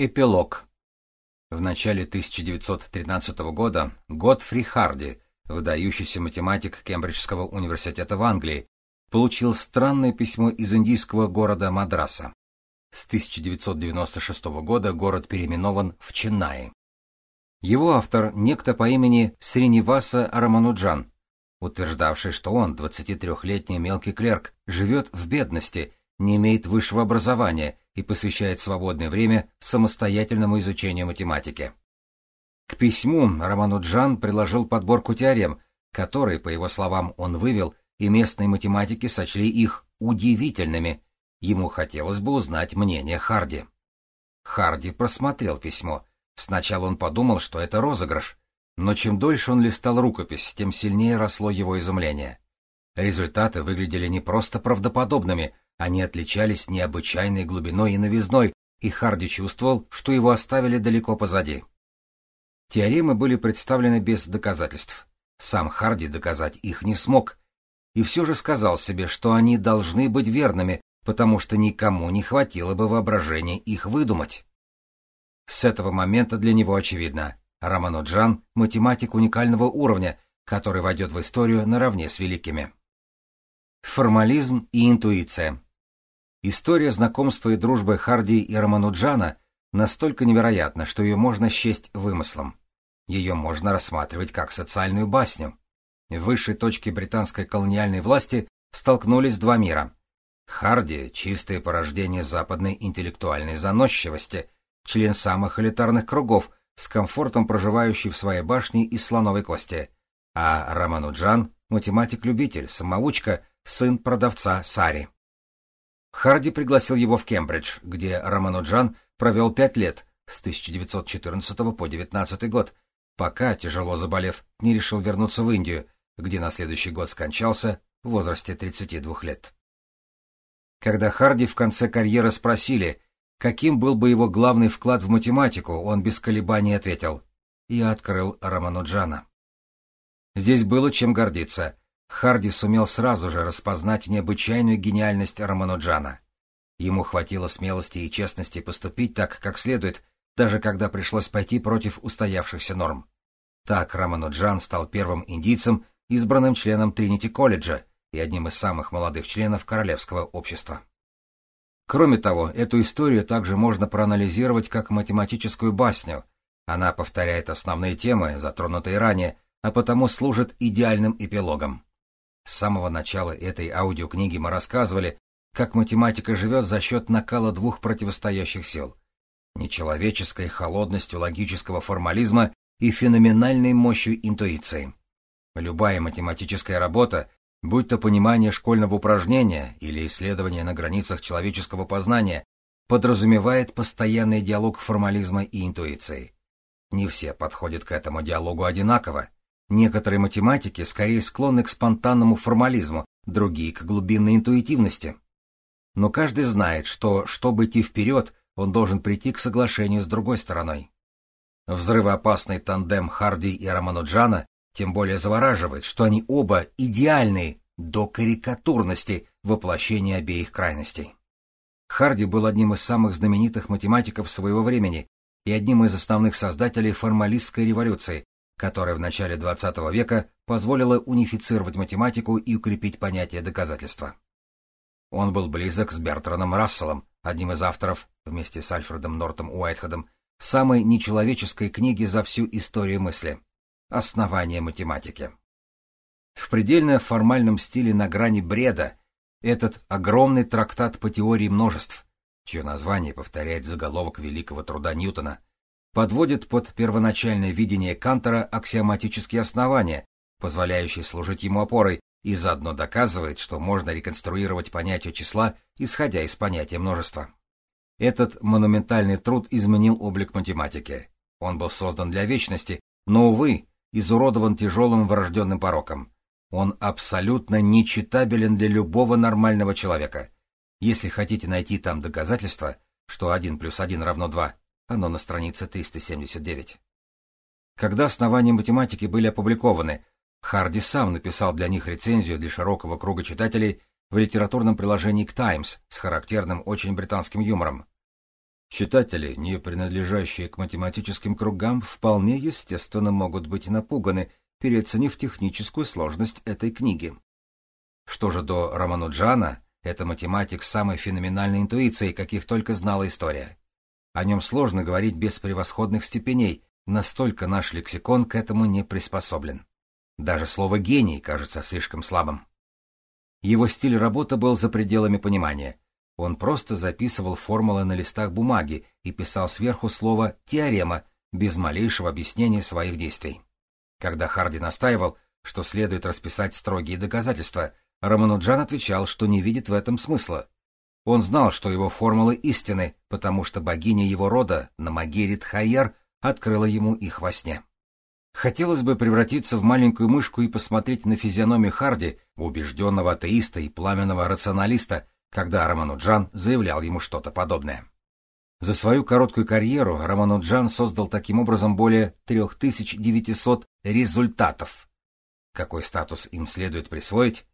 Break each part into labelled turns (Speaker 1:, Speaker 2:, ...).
Speaker 1: Эпилог. В начале 1913 года Готфри Харди, выдающийся математик Кембриджского университета в Англии, получил странное письмо из индийского города Мадраса. С 1996 года город переименован в Ченнаи. Его автор – некто по имени Сриниваса Рамануджан, утверждавший, что он, 23-летний мелкий клерк, живет в бедности, не имеет высшего образования – и посвящает свободное время самостоятельному изучению математики. К письму Рамануджан приложил подборку теорем, которые, по его словам, он вывел, и местные математики сочли их удивительными. Ему хотелось бы узнать мнение Харди. Харди просмотрел письмо. Сначала он подумал, что это розыгрыш, но чем дольше он листал рукопись, тем сильнее росло его изумление. Результаты выглядели не просто правдоподобными, они отличались необычайной глубиной и новизной, и Харди чувствовал, что его оставили далеко позади. Теоремы были представлены без доказательств. Сам Харди доказать их не смог, и все же сказал себе, что они должны быть верными, потому что никому не хватило бы воображения их выдумать. С этого момента для него очевидно. Рамануджан — математик уникального уровня, который войдет в историю наравне с великими. Формализм и интуиция. История знакомства и дружбы Харди и Рамануджана настолько невероятна, что ее можно счесть вымыслом. Ее можно рассматривать как социальную басню. В высшей точке британской колониальной власти столкнулись два мира. Харди — чистое порождение западной интеллектуальной заносчивости, член самых элитарных кругов, с комфортом проживающий в своей башне из слоновой кости, а Рамануджан — математик-любитель, самоучка, сын продавца Сари. Харди пригласил его в Кембридж, где Рамануджан провел пять лет, с 1914 по 19 год, пока, тяжело заболев, не решил вернуться в Индию, где на следующий год скончался в возрасте 32 лет. Когда Харди в конце карьеры спросили, каким был бы его главный вклад в математику, он без колебаний ответил «Я открыл Рамануджана». Здесь было чем гордиться, Харди сумел сразу же распознать необычайную гениальность Рамануджана. Ему хватило смелости и честности поступить так, как следует, даже когда пришлось пойти против устоявшихся норм. Так Рамануджан стал первым индийцем, избранным членом Тринити-колледжа и одним из самых молодых членов Королевского общества. Кроме того, эту историю также можно проанализировать как математическую басню. Она повторяет основные темы, затронутые ранее, а потому служит идеальным эпилогом. С самого начала этой аудиокниги мы рассказывали, как математика живет за счет накала двух противостоящих сил — нечеловеческой холодностью логического формализма и феноменальной мощью интуиции. Любая математическая работа, будь то понимание школьного упражнения или исследование на границах человеческого познания, подразумевает постоянный диалог формализма и интуиции. Не все подходят к этому диалогу одинаково, Некоторые математики скорее склонны к спонтанному формализму, другие — к глубинной интуитивности. Но каждый знает, что, чтобы идти вперед, он должен прийти к соглашению с другой стороной. Взрывоопасный тандем Харди и Рамануджана тем более завораживает, что они оба идеальные до карикатурности воплощения обеих крайностей. Харди был одним из самых знаменитых математиков своего времени и одним из основных создателей формалистской революции, которая в начале XX века позволила унифицировать математику и укрепить понятие доказательства. Он был близок с Бертраном Расселом, одним из авторов, вместе с Альфредом Нортом Уайтхедом, самой нечеловеческой книги за всю историю мысли «Основание математики». В предельно формальном стиле на грани бреда этот огромный трактат по теории множеств, чье название повторяет заголовок великого труда Ньютона, подводит под первоначальное видение Кантора аксиоматические основания, позволяющие служить ему опорой, и заодно доказывает, что можно реконструировать понятие числа, исходя из понятия множества. Этот монументальный труд изменил облик математики. Он был создан для вечности, но, увы, изуродован тяжелым врожденным пороком. Он абсолютно нечитабелен для любого нормального человека. Если хотите найти там доказательства, что 1 плюс 1 равно 2, оно на странице 379. Когда основания математики были опубликованы, Харди сам написал для них рецензию для широкого круга читателей в литературном приложении к Times с характерным очень британским юмором. Читатели, не принадлежащие к математическим кругам, вполне естественно могут быть напуганы, переоценив техническую сложность этой книги. Что же до Рамануджана, это математик с самой феноменальной интуицией, каких только знала история. О нем сложно говорить без превосходных степеней, настолько наш лексикон к этому не приспособлен. Даже слово «гений» кажется слишком слабым. Его стиль работы был за пределами понимания. Он просто записывал формулы на листах бумаги и писал сверху слово «теорема» без малейшего объяснения своих действий. Когда Харди настаивал, что следует расписать строгие доказательства, Рамануджан отвечал, что не видит в этом смысла. Он знал, что его формулы истины, потому что богиня его рода, Намагирит Хайер, открыла ему их во сне. Хотелось бы превратиться в маленькую мышку и посмотреть на физиономию Харди, убежденного атеиста и пламенного рационалиста, когда Рамануджан заявлял ему что-то подобное. За свою короткую карьеру Рамануджан создал таким образом более 3900 результатов. Какой статус им следует присвоить?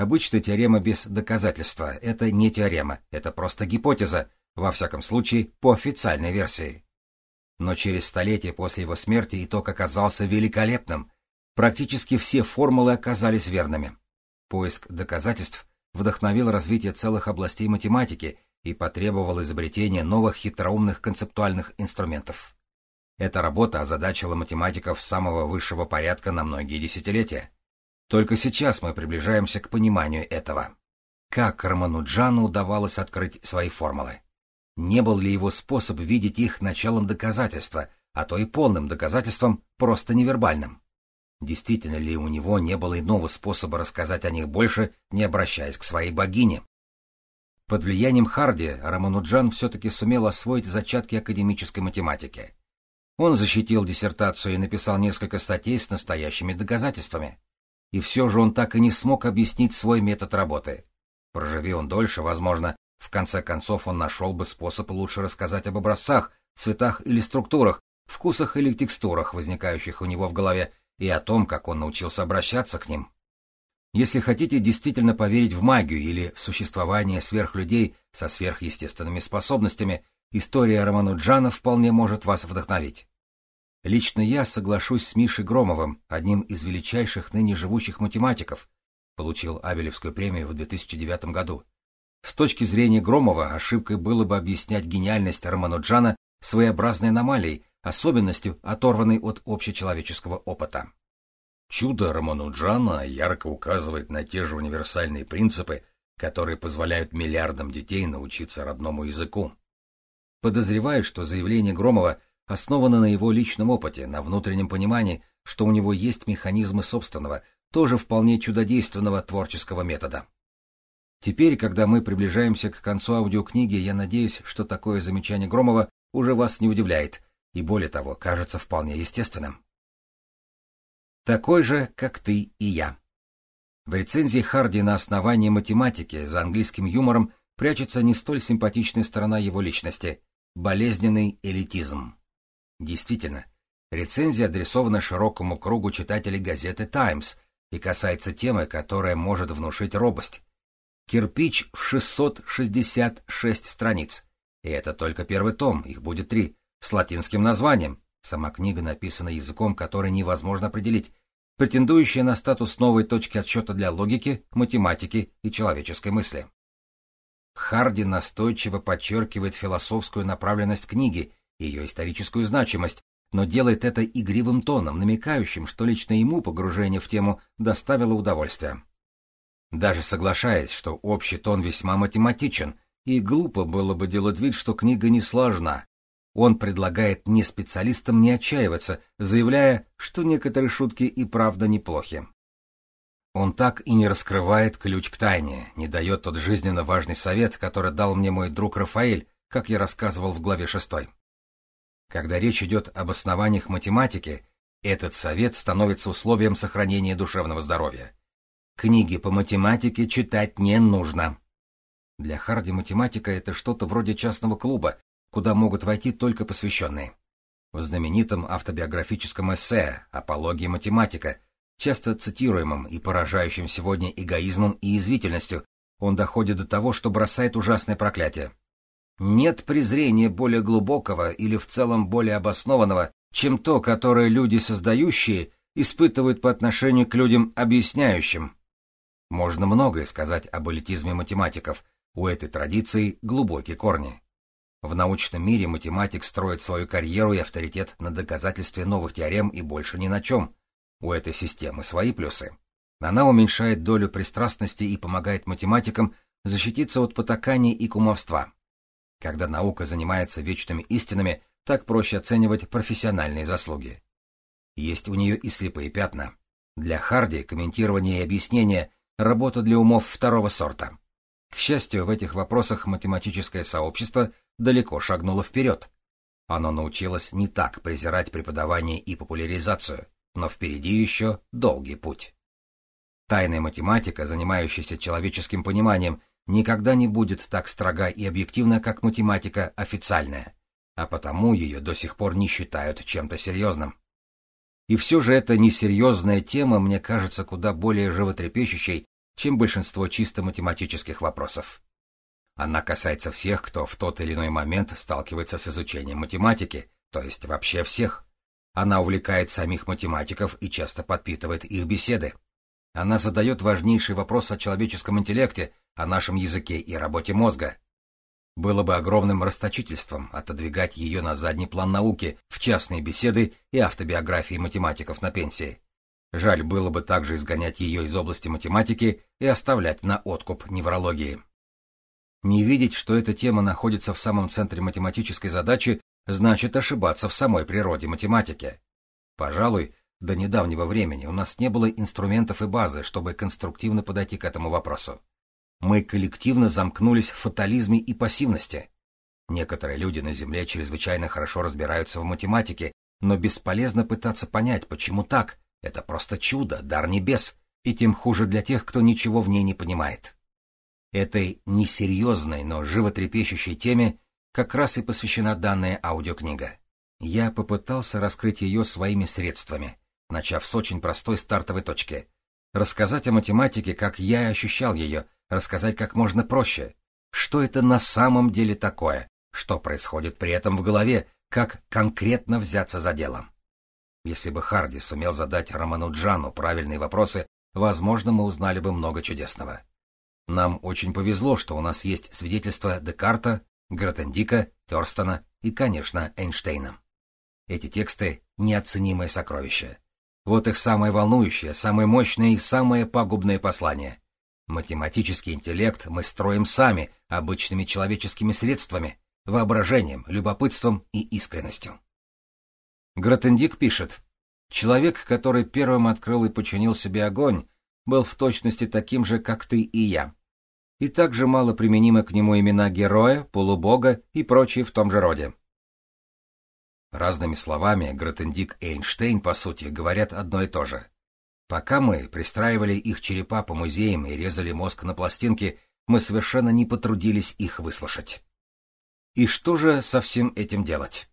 Speaker 1: Обычная теорема без доказательства — это не теорема, это просто гипотеза, во всяком случае, по официальной версии. Но через столетие после его смерти итог оказался великолепным. Практически все формулы оказались верными. Поиск доказательств вдохновил развитие целых областей математики и потребовал изобретения новых хитроумных концептуальных инструментов. Эта работа озадачила математиков самого высшего порядка на многие десятилетия. Только сейчас мы приближаемся к пониманию этого. Как Рамануджану удавалось открыть свои формулы? Не был ли его способ видеть их началом доказательства, а то и полным доказательством, просто невербальным? Действительно ли у него не было иного способа рассказать о них больше, не обращаясь к своей богине? Под влиянием Харди Рамануджан все-таки сумел освоить зачатки академической математики. Он защитил диссертацию и написал несколько статей с настоящими доказательствами. И все же он так и не смог объяснить свой метод работы. Проживи он дольше, возможно, в конце концов, он нашел бы способ лучше рассказать об образцах, цветах или структурах, вкусах или текстурах, возникающих у него в голове, и о том, как он научился обращаться к ним. Если хотите действительно поверить в магию или в существование сверхлюдей со сверхъестественными способностями, история Романуджана вполне может вас вдохновить. Лично я соглашусь с Мишей Громовым, одним из величайших ныне живущих математиков, получил Абелевскую премию в 2009 году, с точки зрения Громова, ошибкой было бы объяснять гениальность Романуджана своеобразной аномалией, особенностью, оторванной от общечеловеческого опыта. Чудо Романуджана ярко указывает на те же универсальные принципы, которые позволяют миллиардам детей научиться родному языку. Подозреваю, что заявление Громова основано на его личном опыте, на внутреннем понимании, что у него есть механизмы собственного, тоже вполне чудодейственного творческого метода. Теперь, когда мы приближаемся к концу аудиокниги, я надеюсь, что такое замечание Громова уже вас не удивляет, и более того, кажется вполне естественным. Такой же, как ты и я. В рецензии Харди на основании математики за английским юмором прячется не столь симпатичная сторона его личности — болезненный элитизм. Действительно, рецензия адресована широкому кругу читателей газеты «Таймс» и касается темы, которая может внушить робость. Кирпич в 666 страниц. И это только первый том, их будет три, с латинским названием. Сама книга написана языком, который невозможно определить, претендующая на статус новой точки отсчета для логики, математики и человеческой мысли. Харди настойчиво подчеркивает философскую направленность книги, ее историческую значимость, но делает это игривым тоном, намекающим, что лично ему погружение в тему доставило удовольствие. Даже соглашаясь, что общий тон весьма математичен, и глупо было бы делать вид, что книга не сложна. Он предлагает не специалистам не отчаиваться, заявляя, что некоторые шутки и правда неплохи. Он так и не раскрывает ключ к тайне, не дает тот жизненно важный совет, который дал мне мой друг Рафаэль, как я рассказывал в главе шестой. Когда речь идет об основаниях математики, этот совет становится условием сохранения душевного здоровья. Книги по математике читать не нужно. Для Харди математика — это что-то вроде частного клуба, куда могут войти только посвященные. В знаменитом автобиографическом эссе «Апология математика», часто цитируемом и поражающим сегодня эгоизмом и язвительностью, он доходит до того, что бросает ужасное проклятие. Нет презрения более глубокого или в целом более обоснованного, чем то, которое люди, создающие, испытывают по отношению к людям, объясняющим. Можно многое сказать об элитизме математиков, у этой традиции глубокие корни. В научном мире математик строит свою карьеру и авторитет на доказательстве новых теорем и больше ни на чем. У этой системы свои плюсы. Она уменьшает долю пристрастности и помогает математикам защититься от потакания и кумовства. Когда наука занимается вечными истинами, так проще оценивать профессиональные заслуги. Есть у нее и слепые пятна. Для Харди комментирование и объяснение – работа для умов второго сорта. К счастью, в этих вопросах математическое сообщество далеко шагнуло вперед. Оно научилось не так презирать преподавание и популяризацию, но впереди еще долгий путь. Тайная математика, занимающаяся человеческим пониманием, никогда не будет так строга и объективна, как математика официальная, а потому ее до сих пор не считают чем-то серьезным. И все же эта несерьезная тема мне кажется куда более животрепещущей, чем большинство чисто математических вопросов. Она касается всех, кто в тот или иной момент сталкивается с изучением математики, то есть вообще всех. Она увлекает самих математиков и часто подпитывает их беседы. Она задает важнейший вопрос о человеческом интеллекте, о нашем языке и работе мозга. Было бы огромным расточительством отодвигать ее на задний план науки в частные беседы и автобиографии математиков на пенсии. Жаль было бы также изгонять ее из области математики и оставлять на откуп неврологии. Не видеть, что эта тема находится в самом центре математической задачи, значит ошибаться в самой природе математики. Пожалуй, до недавнего времени у нас не было инструментов и базы, чтобы конструктивно подойти к этому вопросу. Мы коллективно замкнулись в фатализме и пассивности. Некоторые люди на Земле чрезвычайно хорошо разбираются в математике, но бесполезно пытаться понять, почему так. Это просто чудо, дар небес, и тем хуже для тех, кто ничего в ней не понимает. Этой несерьезной, но животрепещущей теме как раз и посвящена данная аудиокнига. Я попытался раскрыть ее своими средствами, начав с очень простой стартовой точки. Рассказать о математике, как я ощущал ее, рассказать как можно проще. Что это на самом деле такое? Что происходит при этом в голове? Как конкретно взяться за делом? Если бы Харди сумел задать Роману Джану правильные вопросы, возможно, мы узнали бы много чудесного. Нам очень повезло, что у нас есть свидетельства Декарта, Гротендика, Терстона и, конечно, Эйнштейна. Эти тексты — неоценимое сокровище. Вот их самое волнующее, самое мощное и самое пагубное послание. Математический интеллект мы строим сами, обычными человеческими средствами, воображением, любопытством и искренностью. Гротендик пишет, «Человек, который первым открыл и починил себе огонь, был в точности таким же, как ты и я. И также мало применимы к нему имена героя, полубога и прочие в том же роде. Разными словами, Гротендик и Эйнштейн, по сути, говорят одно и то же. Пока мы пристраивали их черепа по музеям и резали мозг на пластинки, мы совершенно не потрудились их выслушать. И что же со всем этим делать?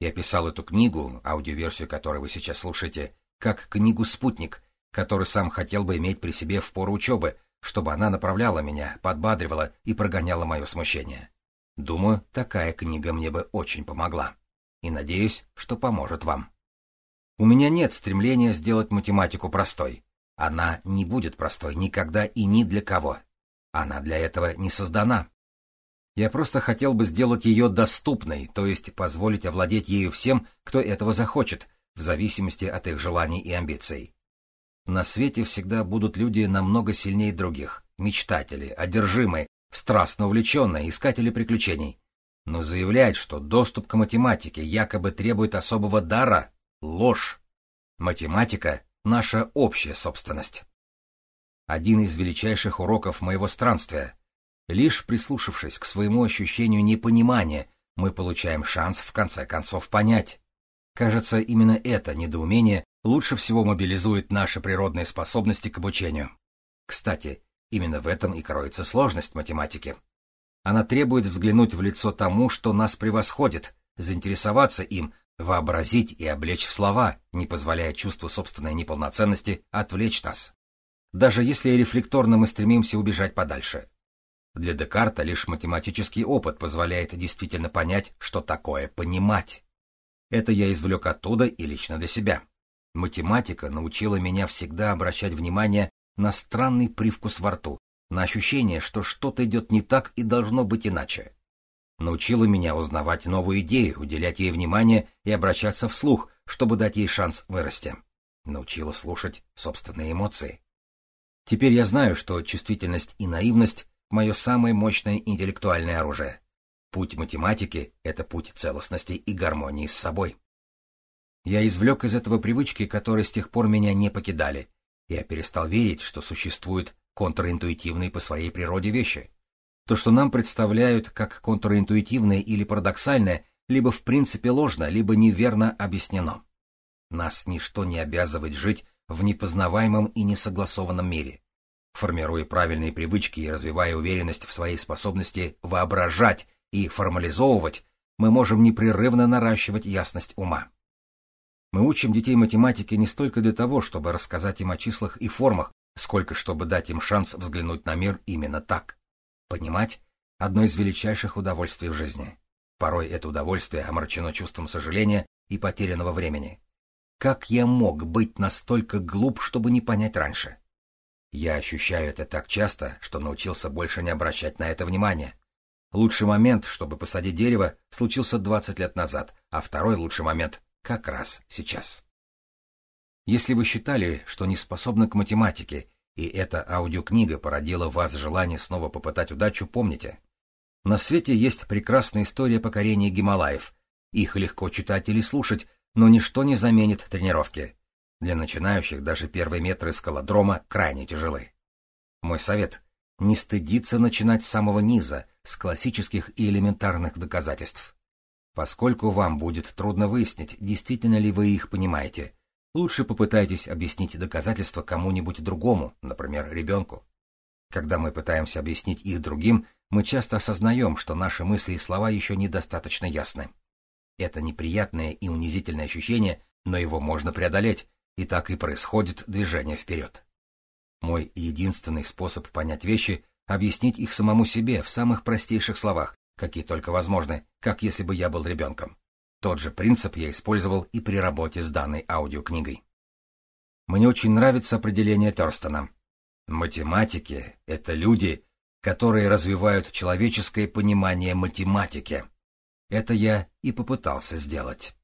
Speaker 1: Я писал эту книгу, аудиоверсию которой вы сейчас слушаете, как книгу-спутник, который сам хотел бы иметь при себе в пору учебы, чтобы она направляла меня, подбадривала и прогоняла мое смущение. Думаю, такая книга мне бы очень помогла. И надеюсь, что поможет вам. У меня нет стремления сделать математику простой. Она не будет простой никогда и ни для кого. Она для этого не создана. Я просто хотел бы сделать ее доступной, то есть позволить овладеть ею всем, кто этого захочет, в зависимости от их желаний и амбиций. На свете всегда будут люди намного сильнее других, мечтатели, одержимые, страстно увлеченные, искатели приключений. Но заявлять, что доступ к математике якобы требует особого дара, Ложь. Математика — наша общая собственность. Один из величайших уроков моего странствия. Лишь прислушавшись к своему ощущению непонимания, мы получаем шанс в конце концов понять. Кажется, именно это недоумение лучше всего мобилизует наши природные способности к обучению. Кстати, именно в этом и кроется сложность математики. Она требует взглянуть в лицо тому, что нас превосходит, заинтересоваться им, вообразить и облечь в слова, не позволяя чувству собственной неполноценности отвлечь нас. Даже если рефлекторно мы стремимся убежать подальше. Для Декарта лишь математический опыт позволяет действительно понять, что такое понимать. Это я извлек оттуда и лично для себя. Математика научила меня всегда обращать внимание на странный привкус во рту, на ощущение, что что-то идет не так и должно быть иначе. Научила меня узнавать новую идею, уделять ей внимание и обращаться вслух, чтобы дать ей шанс вырасти. Научила слушать собственные эмоции. Теперь я знаю, что чувствительность и наивность — мое самое мощное интеллектуальное оружие. Путь математики — это путь целостности и гармонии с собой. Я извлек из этого привычки, которые с тех пор меня не покидали. Я перестал верить, что существуют контринтуитивные по своей природе вещи. То, что нам представляют как контринтуитивное или парадоксальное, либо в принципе ложно, либо неверно объяснено. Нас ничто не обязывает жить в непознаваемом и несогласованном мире. Формируя правильные привычки и развивая уверенность в своей способности воображать и формализовывать, мы можем непрерывно наращивать ясность ума. Мы учим детей математике не столько для того, чтобы рассказать им о числах и формах, сколько чтобы дать им шанс взглянуть на мир именно так. Понимать — одно из величайших удовольствий в жизни. Порой это удовольствие омрачено чувством сожаления и потерянного времени. Как я мог быть настолько глуп, чтобы не понять раньше? Я ощущаю это так часто, что научился больше не обращать на это внимания. Лучший момент, чтобы посадить дерево, случился 20 лет назад, а второй лучший момент — как раз сейчас. Если вы считали, что не способны к математике, и эта аудиокнига породила в вас желание снова попытать удачу, помните. На свете есть прекрасная история покорения Гималаев. Их легко читать или слушать, но ничто не заменит тренировки. Для начинающих даже первые метры скалодрома крайне тяжелы. Мой совет — не стыдиться начинать с самого низа, с классических и элементарных доказательств. Поскольку вам будет трудно выяснить, действительно ли вы их понимаете, лучше попытайтесь объяснить доказательства кому-нибудь другому, например, ребенку. Когда мы пытаемся объяснить их другим, мы часто осознаем, что наши мысли и слова еще недостаточно ясны. Это неприятное и унизительное ощущение, но его можно преодолеть, и так и происходит движение вперед. Мой единственный способ понять вещи — объяснить их самому себе в самых простейших словах, какие только возможны, как если бы я был ребенком. Тот же принцип я использовал и при работе с данной аудиокнигой. Мне очень нравится определение Торстона. Математики — это люди, которые развивают человеческое понимание математики. Это я и попытался сделать.